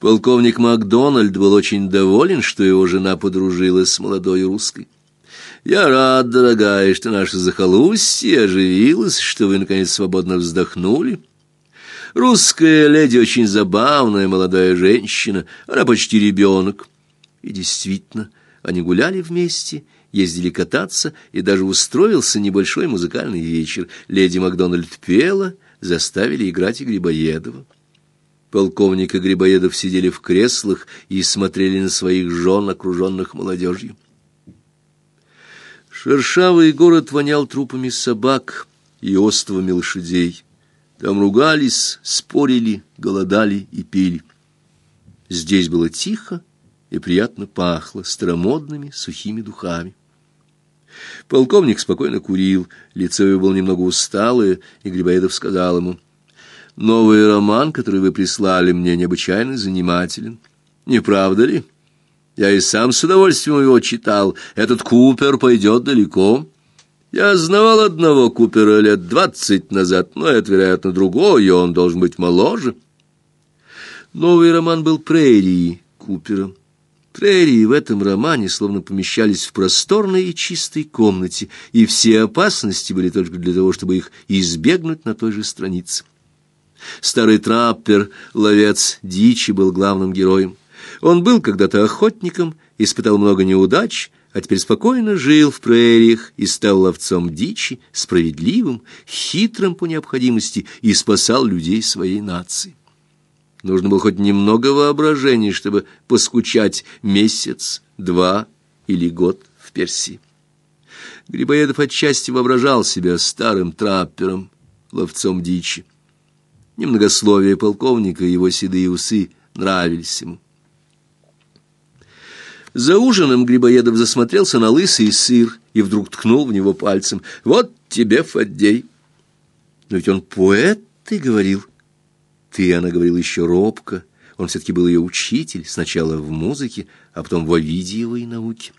Полковник Макдональд был очень доволен, что его жена подружилась с молодой русской. «Я рад, дорогая, что наше захолустье оживилось, что вы, наконец, свободно вздохнули. Русская леди очень забавная молодая женщина, она почти ребенок». И действительно, они гуляли вместе, ездили кататься, и даже устроился небольшой музыкальный вечер. Леди Макдональд пела, заставили играть и Грибоедова. Полковник и Грибоедов сидели в креслах и смотрели на своих жен, окруженных молодежью. Шершавый город вонял трупами собак и остовами лошадей. Там ругались, спорили, голодали и пили. Здесь было тихо и приятно пахло старомодными сухими духами. Полковник спокойно курил, лицо его было немного усталое, и Грибоедов сказал ему — Новый роман, который вы прислали мне, необычайно занимателен. Не правда ли? Я и сам с удовольствием его читал. Этот Купер пойдет далеко. Я знавал одного Купера лет двадцать назад, но это, вероятно, другой, и он должен быть моложе. Новый роман был «Прерии» Купера. Прерии в этом романе словно помещались в просторной и чистой комнате, и все опасности были только для того, чтобы их избегнуть на той же странице. Старый траппер, ловец дичи, был главным героем. Он был когда-то охотником, испытал много неудач, а теперь спокойно жил в прериях и стал ловцом дичи, справедливым, хитрым по необходимости и спасал людей своей нации. Нужно было хоть немного воображения, чтобы поскучать месяц, два или год в Персии. Грибоедов отчасти воображал себя старым траппером, ловцом дичи. Немногословие полковника и его седые усы нравились ему. За ужином Грибоедов засмотрелся на лысый сыр и вдруг ткнул в него пальцем. «Вот тебе, Фаддей!» «Но ведь он поэт, ты говорил!» «Ты, она говорила еще робко. Он все-таки был ее учитель, сначала в музыке, а потом в овидиевой науке».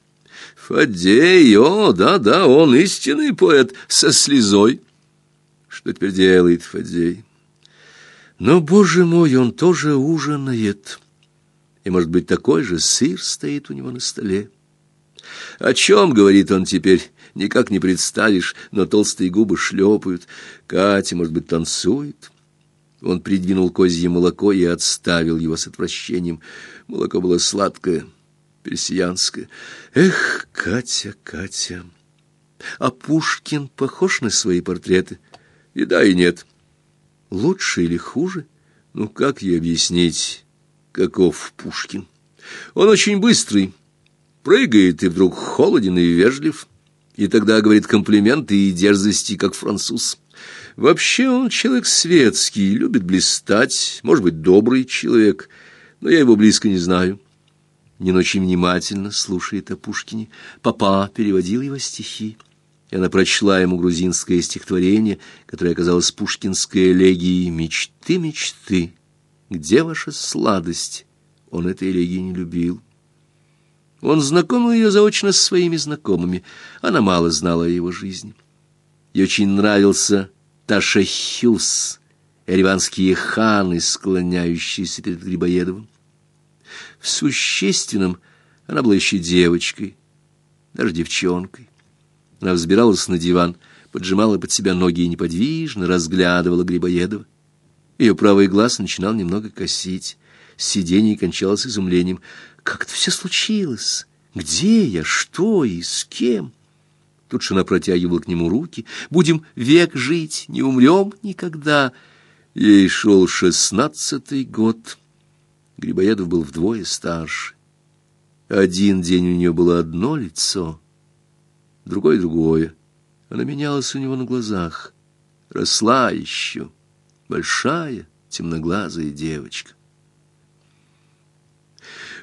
«Фаддей, о, да-да, он истинный поэт, со слезой!» «Что теперь делает Фаддей?» Но, боже мой, он тоже ужинает. И, может быть, такой же сыр стоит у него на столе. О чем, говорит он теперь, никак не представишь, но толстые губы шлепают. Катя, может быть, танцует. Он придвинул козье молоко и отставил его с отвращением. Молоко было сладкое, персиянское. Эх, Катя, Катя. А Пушкин похож на свои портреты? И да, и нет. — Лучше или хуже? Ну, как ей объяснить, каков Пушкин? Он очень быстрый, прыгает и вдруг холоден и вежлив, и тогда говорит комплименты и дерзости, как француз. Вообще он человек светский, любит блистать, может быть, добрый человек, но я его близко не знаю. Нин очень внимательно слушает о Пушкине. Папа переводил его стихи и она прочла ему грузинское стихотворение, которое оказалось пушкинской элегией «Мечты, мечты, где ваша сладость?» Он этой элегии не любил. Он знакомил ее заочно с своими знакомыми. Она мало знала о его жизни. Ей очень нравился Ташахюс, эреванские ханы, склоняющиеся перед Грибоедовым. В существенном она была еще девочкой, даже девчонкой. Она взбиралась на диван, поджимала под себя ноги и неподвижно разглядывала Грибоедова. Ее правый глаз начинал немного косить. Сиденье кончалось изумлением. «Как это все случилось? Где я? Что и с кем?» Тут же она протягивала к нему руки. «Будем век жить, не умрем никогда». Ей шел шестнадцатый год. Грибоедов был вдвое старше. Один день у нее было одно лицо — другой другое. Она менялась у него на глазах. Росла еще, большая, темноглазая девочка.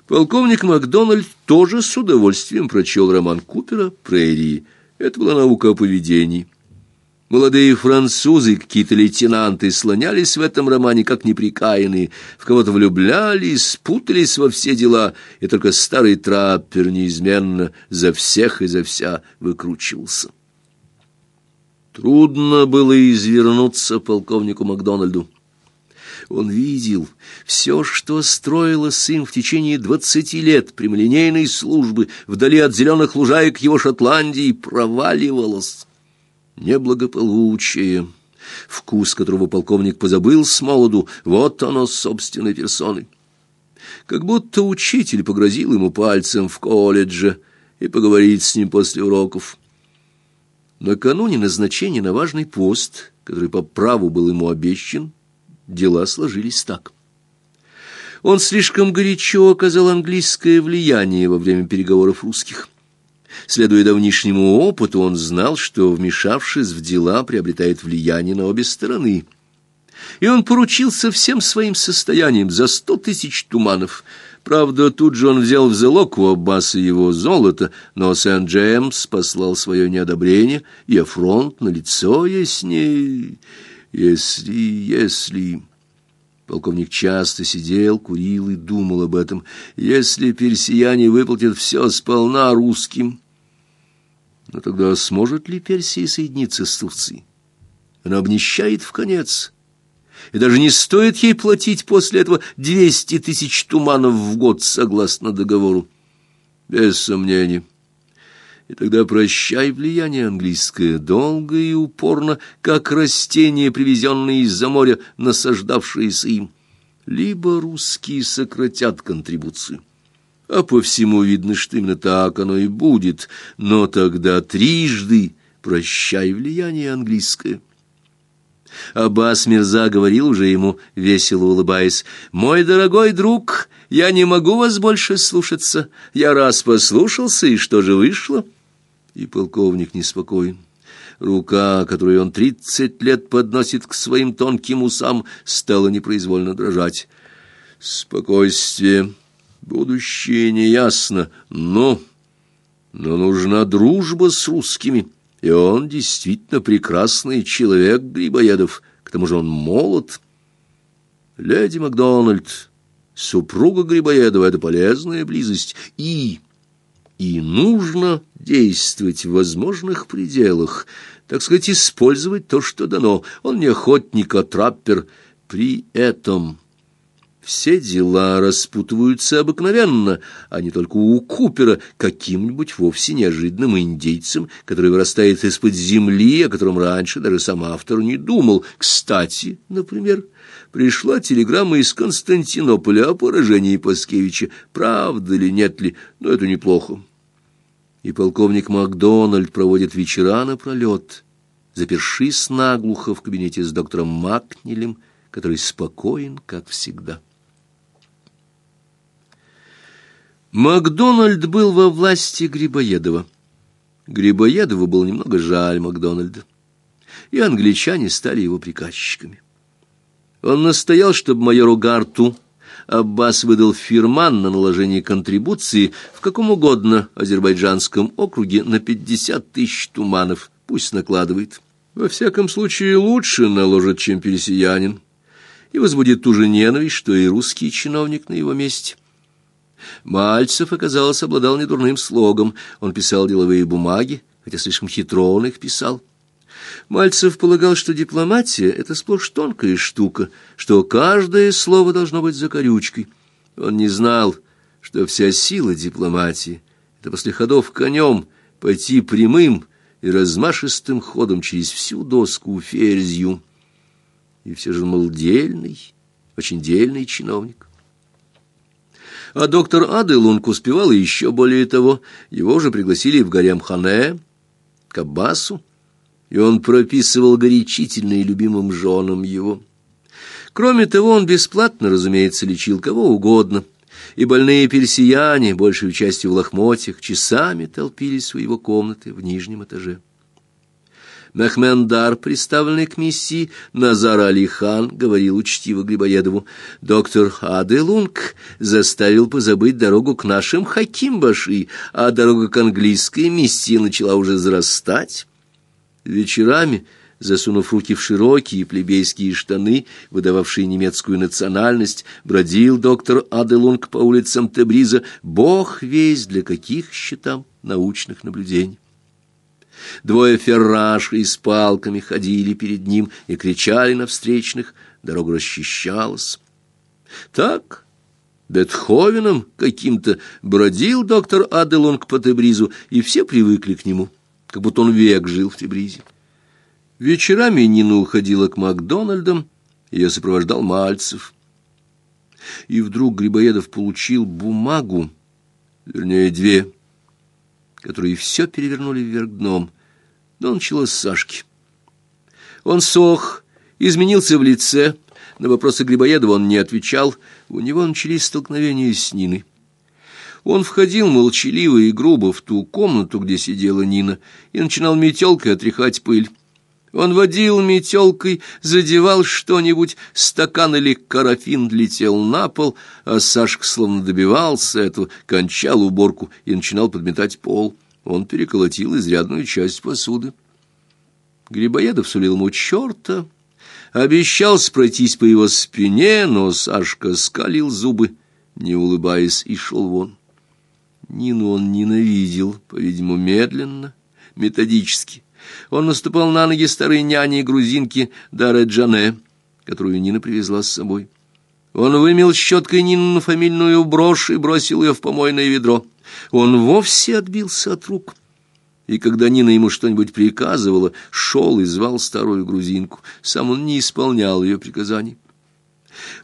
Полковник Макдональд тоже с удовольствием прочел роман Купера «Прерии». Это была наука о поведении. Молодые французы, какие-то лейтенанты, слонялись в этом романе как неприкаянные, в кого-то влюблялись, спутались во все дела, и только старый траппер неизменно за всех и за вся выкручивался. Трудно было извернуться полковнику Макдональду. Он видел все, что строило сын в течение двадцати лет прямолинейной службы вдали от зеленых лужаек его Шотландии, проваливалось. Неблагополучие, вкус которого полковник позабыл с молоду, вот оно собственной персоной. Как будто учитель погрозил ему пальцем в колледже и поговорить с ним после уроков. Накануне назначения на важный пост, который по праву был ему обещан, дела сложились так. Он слишком горячо оказал английское влияние во время переговоров русских. Следуя давнишнему опыту, он знал, что, вмешавшись в дела, приобретает влияние на обе стороны. И он поручился всем своим состоянием за сто тысяч туманов. Правда, тут же он взял в залог у Аббаса его золото, но Сент-Джеймс послал свое неодобрение, и афронт на лицо ясней. Если, если... Полковник часто сидел, курил и думал об этом. Если персияне выплатят все сполна русским... Но тогда сможет ли Персия соединиться с Турцией? Она обнищает в конец. И даже не стоит ей платить после этого двести тысяч туманов в год, согласно договору. Без сомнений. И тогда прощай влияние английское, долго и упорно, как растения, привезенные из-за моря, насаждавшиеся им. Либо русские сократят контрибуцию. А по всему видно, что именно так оно и будет. Но тогда трижды прощай влияние английское. Аббас Мирза говорил уже ему, весело улыбаясь, «Мой дорогой друг, я не могу вас больше слушаться. Я раз послушался, и что же вышло?» И полковник неспокоен. Рука, которую он тридцать лет подносит к своим тонким усам, стала непроизвольно дрожать. «Спокойствие». Будущее неясно, но... Но нужна дружба с русскими, и он действительно прекрасный человек, Грибоедов, к тому же он молод. Леди Макдональд, супруга Грибоедова, — это полезная близость, и... И нужно действовать в возможных пределах, так сказать, использовать то, что дано. Он не охотник, а траппер. При этом... Все дела распутываются обыкновенно, а не только у Купера, каким-нибудь вовсе неожиданным индейцем, который вырастает из-под земли, о котором раньше даже сам автор не думал. Кстати, например, пришла телеграмма из Константинополя о поражении Паскевича. Правда ли, нет ли, но это неплохо. И полковник Макдональд проводит вечера напролет, запершись наглухо в кабинете с доктором Макнилем, который спокоен, как всегда. Макдональд был во власти Грибоедова. Грибоедову было немного жаль Макдональда, и англичане стали его приказчиками. Он настоял, чтобы майору Гарту Аббас выдал фирман на наложение контрибуции в каком угодно азербайджанском округе на пятьдесят тысяч туманов. Пусть накладывает. Во всяком случае, лучше наложит, чем персиянин, и возбудит ту же ненависть, что и русский чиновник на его месте. Мальцев, оказалось, обладал недурным слогом. Он писал деловые бумаги, хотя слишком хитро он их писал. Мальцев полагал, что дипломатия — это сплошь тонкая штука, что каждое слово должно быть закорючкой. Он не знал, что вся сила дипломатии — это после ходов конем пойти прямым и размашистым ходом через всю доску ферзью. И все же он был дельный, очень дельный чиновник. А доктор Аделунг успевал еще более того. Его уже пригласили в Гарем-Хане, к Аббасу, и он прописывал горячительные любимым женам его. Кроме того, он бесплатно, разумеется, лечил кого угодно, и больные персияне, большей частью в лохмотьях, часами толпились в его комнаты в нижнем этаже. Мехмендар, представленный к миссии, Назар Алихан говорил учтиво Грибоедову, «Доктор Аделунг заставил позабыть дорогу к нашим Хакимбаши, а дорога к английской миссии начала уже зарастать». Вечерами, засунув руки в широкие плебейские штаны, выдававшие немецкую национальность, бродил доктор Аделунг по улицам Тебриза, бог весь для каких счетам научных наблюдений. Двое феррашей с палками ходили перед ним и кричали на встречных дорога расчищалась. Так Бетховеном каким-то бродил доктор Аделунг по Тебризу, и все привыкли к нему, как будто он век жил в Тебризе. Вечерами Нина уходила к Макдональдам, ее сопровождал Мальцев. И вдруг Грибоедов получил бумагу, вернее, две, которые все перевернули вверх дном. Но началось с Сашки. Он сох, изменился в лице, на вопросы Грибоедова он не отвечал, у него начались столкновения с Ниной. Он входил молчаливо и грубо в ту комнату, где сидела Нина, и начинал метелкой отряхать пыль. Он водил метелкой, задевал что-нибудь, стакан или карафин летел на пол, а Сашка словно добивался этого, кончал уборку и начинал подметать пол. Он переколотил изрядную часть посуды. Грибоедов сулил ему черта, обещал пройтись по его спине, но Сашка скалил зубы, не улыбаясь, и шел вон. Нину он ненавидел, по-видимому, медленно, методически. Он наступал на ноги старой няни и грузинки Дары Джане, которую Нина привезла с собой. Он вымел щеткой Нину фамильную брошь и бросил ее в помойное ведро. Он вовсе отбился от рук и когда Нина ему что-нибудь приказывала, шел и звал старую грузинку. Сам он не исполнял ее приказаний.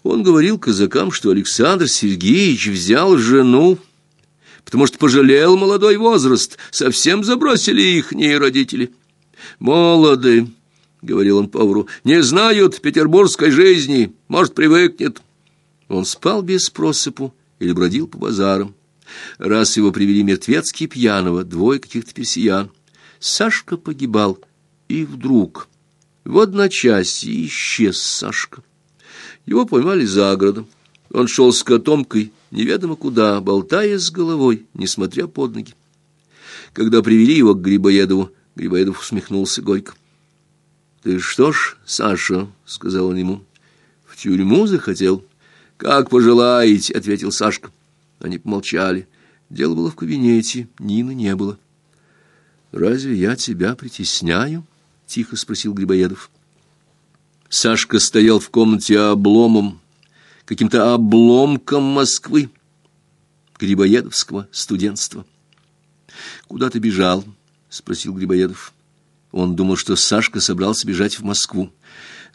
Он говорил казакам, что Александр Сергеевич взял жену, потому что пожалел молодой возраст, совсем забросили ихние родители. «Молоды», — говорил он повару, — «не знают петербургской жизни, может, привыкнет». Он спал без просыпу или бродил по базарам. Раз его привели мертвецки пьяного, двое каких-то персиян. Сашка погибал, и вдруг в одночасье исчез Сашка. Его поймали за городом. Он шел с котомкой, неведомо куда, болтая с головой, несмотря под ноги. Когда привели его к Грибоедову, Грибоедов усмехнулся горько. — Ты что ж, Саша, — сказал он ему, — в тюрьму захотел? — Как пожелаете, — ответил Сашка. Они помолчали. Дело было в кабинете, Нины не было. «Разве я тебя притесняю?» — тихо спросил Грибоедов. Сашка стоял в комнате обломом, каким-то обломком Москвы, Грибоедовского студентства. «Куда ты бежал?» — спросил Грибоедов. Он думал, что Сашка собрался бежать в Москву.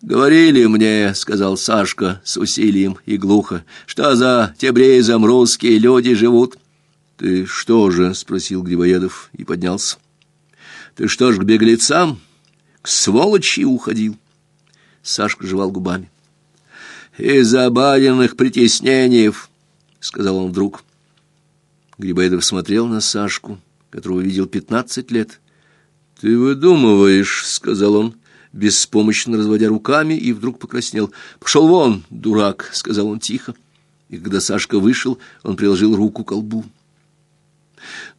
«Говорили мне, — сказал Сашка с усилием и глухо, — что за тебрезом русские люди живут». «Ты что же?» — спросил Грибоедов и поднялся. «Ты что ж к беглецам, к сволочи уходил?» Сашка жевал губами. «Из-за бариных притеснений, — сказал он вдруг. Грибоедов смотрел на Сашку, которого видел пятнадцать лет. «Ты выдумываешь», — сказал он, беспомощно разводя руками, и вдруг покраснел. «Пошел вон, дурак!» — сказал он тихо. И когда Сашка вышел, он приложил руку к колбу.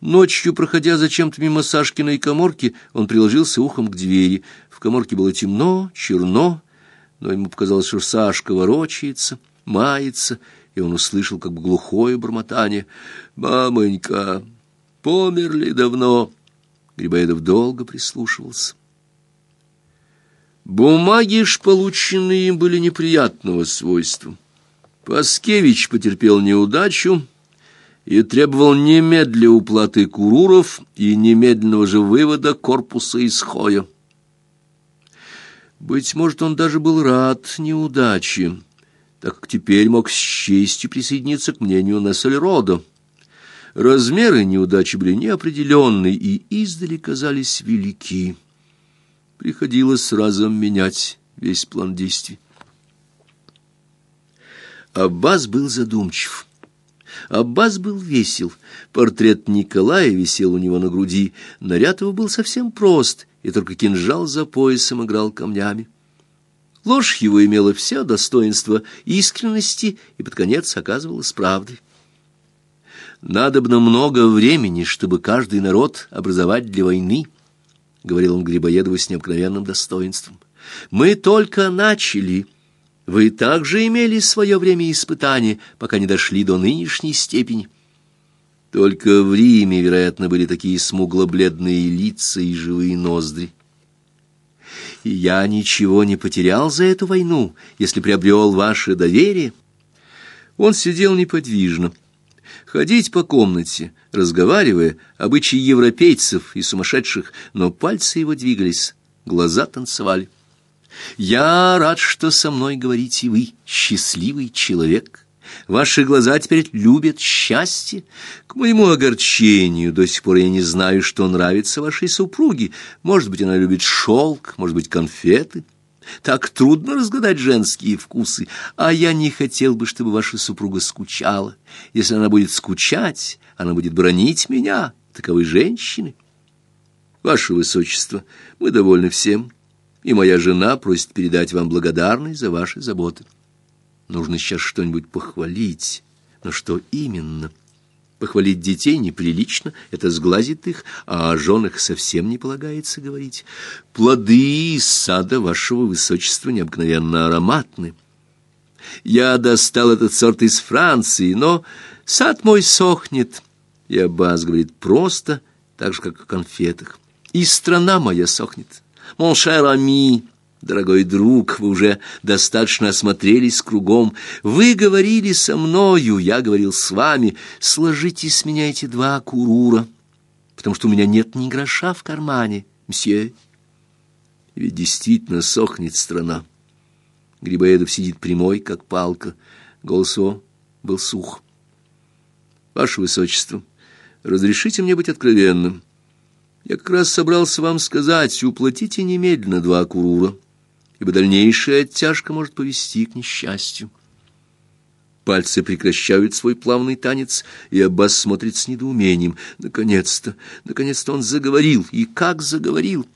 Ночью, проходя зачем-то мимо Сашкиной коморки, он приложился ухом к двери. В коморке было темно, черно, но ему показалось, что Сашка ворочается, мается, и он услышал как бы глухое бормотание. «Мамонька, померли давно!» Грибоедов долго прислушивался. Бумаги ж полученные им были неприятного свойства. Паскевич потерпел неудачу и требовал немедля уплаты куруров и немедленного же вывода корпуса из хоя. Быть может, он даже был рад неудаче, так как теперь мог с честью присоединиться к мнению Нессельрода. Размеры неудачи были неопределенны и издали казались велики приходилось разом менять весь план действий. Аббас был задумчив. Аббас был весел. Портрет Николая висел у него на груди. Наряд его был совсем прост, и только кинжал за поясом играл камнями. Ложь его имела все достоинство искренности и под конец оказывалась правдой. Надобно много времени, чтобы каждый народ образовать для войны —— говорил он Грибоедову с необыкновенным достоинством. «Мы только начали. Вы также имели свое время испытаний, пока не дошли до нынешней степени». Только в Риме, вероятно, были такие смугло-бледные лица и живые ноздри. И я ничего не потерял за эту войну, если приобрел ваше доверие. Он сидел неподвижно. Ходить по комнате, разговаривая, обычаи европейцев и сумасшедших, но пальцы его двигались, глаза танцевали. «Я рад, что со мной говорите вы, счастливый человек». Ваши глаза теперь любят счастье. К моему огорчению до сих пор я не знаю, что нравится вашей супруге. Может быть, она любит шелк, может быть, конфеты. Так трудно разгадать женские вкусы, а я не хотел бы, чтобы ваша супруга скучала. Если она будет скучать, она будет бронить меня. Таковы женщины. Ваше Высочество, мы довольны всем, и моя жена просит передать вам благодарность за ваши заботы. Нужно сейчас что-нибудь похвалить. Но что именно? Похвалить детей неприлично, это сглазит их, а о женах совсем не полагается говорить. Плоды из сада вашего высочества необыкновенно ароматны. Я достал этот сорт из Франции, но сад мой сохнет. И Аббас говорит просто, так же, как о конфетах. И страна моя сохнет. Mon cher Дорогой друг, вы уже достаточно осмотрелись кругом. Вы говорили со мною, я говорил с вами. Сложите с меня эти два курура, потому что у меня нет ни гроша в кармане, мсье. Ведь действительно сохнет страна. Грибоедов сидит прямой, как палка. Голос его был сух. Ваше Высочество, разрешите мне быть откровенным. Я как раз собрался вам сказать, уплатите немедленно два курура ибо дальнейшая оттяжка может повести к несчастью. Пальцы прекращают свой плавный танец, и Аббас смотрит с недоумением. Наконец-то, наконец-то он заговорил, и как заговорил.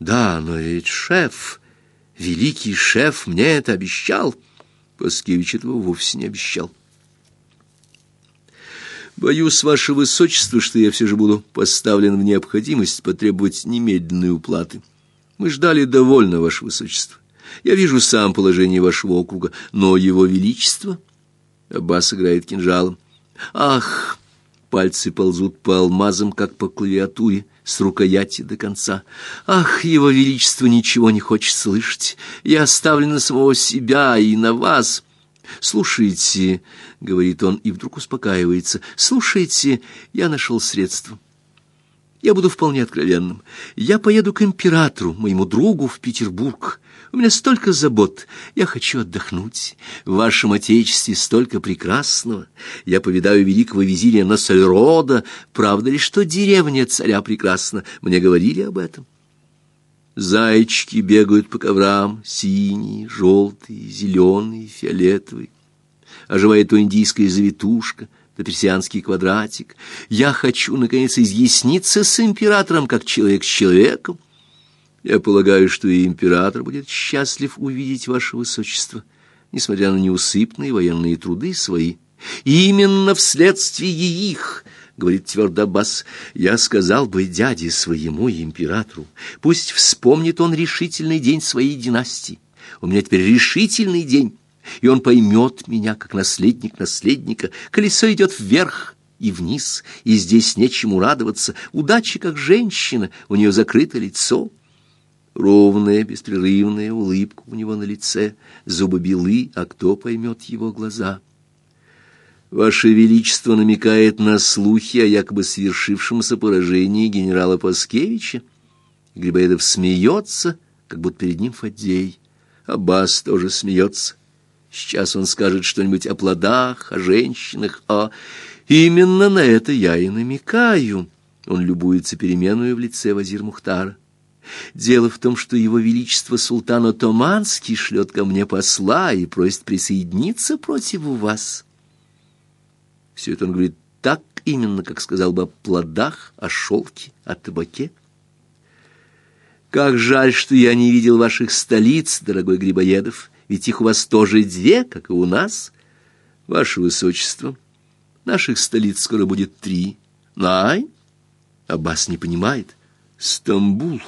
Да, но ведь шеф, великий шеф, мне это обещал. Паскевич этого вовсе не обещал. Боюсь, ваше высочество, что я все же буду поставлен в необходимость потребовать немедленной уплаты. Мы ждали довольно, ваше высочество. Я вижу сам положение вашего округа, но его величество... Аббас играет кинжалом. Ах! Пальцы ползут по алмазам, как по клавиатуре, с рукояти до конца. Ах, его величество ничего не хочет слышать. Я оставлю на самого себя и на вас. Слушайте, — говорит он, и вдруг успокаивается. Слушайте, я нашел средство. Я буду вполне откровенным. Я поеду к императору, моему другу, в Петербург. У меня столько забот. Я хочу отдохнуть. В вашем отечестве столько прекрасного. Я повидаю великого визиря Насальрода. Правда ли, что деревня царя прекрасна? Мне говорили об этом. Зайчики бегают по коврам, синие, желтые, зеленые, фиолетовые. Оживает то индийская завитушка — да персианский квадратик. Я хочу, наконец, изъясниться с императором, как человек с человеком. Я полагаю, что и император будет счастлив увидеть ваше высочество, несмотря на неусыпные военные труды свои. И именно вследствие их, — говорит твердо Аббас, — я сказал бы дяде своему императору, пусть вспомнит он решительный день своей династии. У меня теперь решительный день и он поймет меня, как наследник наследника. Колесо идет вверх и вниз, и здесь нечему радоваться. Удача как женщина, у нее закрыто лицо. Ровная, беспрерывная улыбка у него на лице, зубы белы, а кто поймет его глаза? Ваше Величество намекает на слухи о якобы свершившемся поражении генерала Паскевича. Грибоедов смеется, как будто перед ним Фаддей. Аббас тоже смеется. Сейчас он скажет что-нибудь о плодах, о женщинах, а именно на это я и намекаю. Он любуется переменою в лице Вазир Мухтара. Дело в том, что его величество султан Отоманский шлет ко мне посла и просит присоединиться против вас. Все это он говорит так именно, как сказал бы о плодах, о шелке, о табаке. Как жаль, что я не видел ваших столиц, дорогой Грибоедов, ведь их у вас тоже две, как и у нас. Ваше Высочество, наших столиц скоро будет три. Най? Аббас не понимает. Стамбул.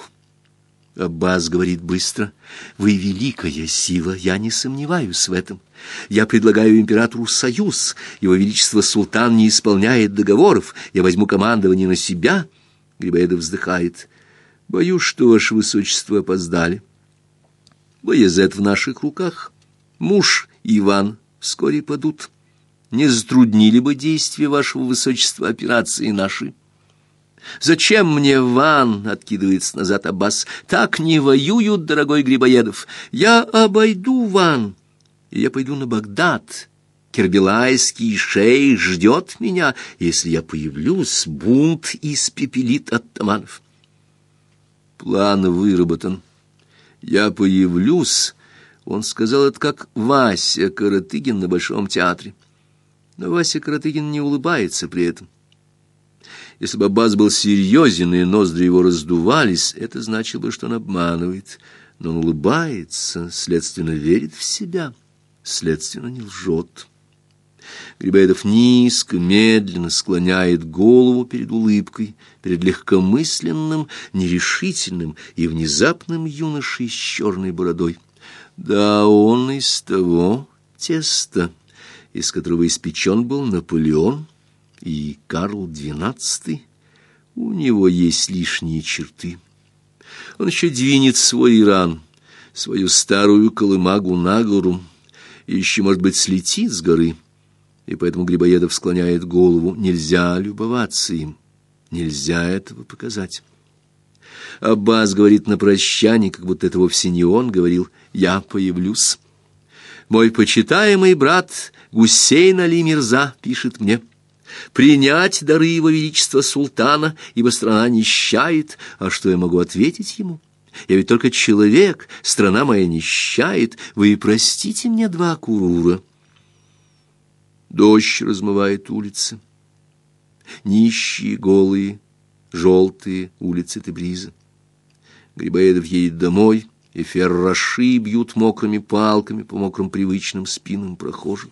Аббас говорит быстро. Вы великая сила, я не сомневаюсь в этом. Я предлагаю императору союз. Его величество султан не исполняет договоров. Я возьму командование на себя. Грибоедов вздыхает. Боюсь, что ваше высочество опоздали. Боязет в наших руках. Муж Иван вскоре падут. Не затруднили бы действия вашего высочества операции наши. «Зачем мне ван?» — откидывается назад Аббас. «Так не воюют, дорогой Грибоедов. Я обойду ван, я пойду на Багдад. Кербелайский шейх ждет меня. Если я появлюсь, бунт испепелит оттаманов». План выработан. «Я появлюсь», — он сказал это как Вася Каратыгин на Большом театре. Но Вася Каратыгин не улыбается при этом. Если бы Аббас был серьезен и ноздри его раздувались, это значило бы, что он обманывает. Но он улыбается, следственно, верит в себя, следственно, не лжет. Грибоедов низко, медленно склоняет голову перед улыбкой, перед легкомысленным, нерешительным и внезапным юношей с черной бородой. Да, он из того теста, из которого испечен был Наполеон, и Карл XII, у него есть лишние черты. Он еще двинет свой Иран, свою старую колымагу на гору, и еще, может быть, слетит с горы. И поэтому Грибоедов склоняет голову. Нельзя любоваться им, нельзя этого показать. Аббас говорит на прощание, как будто это вовсе не он говорил «я появлюсь». «Мой почитаемый брат Гусейн Али Мирза пишет мне» принять дары его величества султана, ибо страна нищает, а что я могу ответить ему? Я ведь только человек, страна моя нищает, вы и простите мне два курура. Дождь размывает улицы, нищие, голые, желтые улицы Тебриза. Грибоедов едет домой, и ферраши бьют мокрыми палками по мокрым привычным спинам прохожих.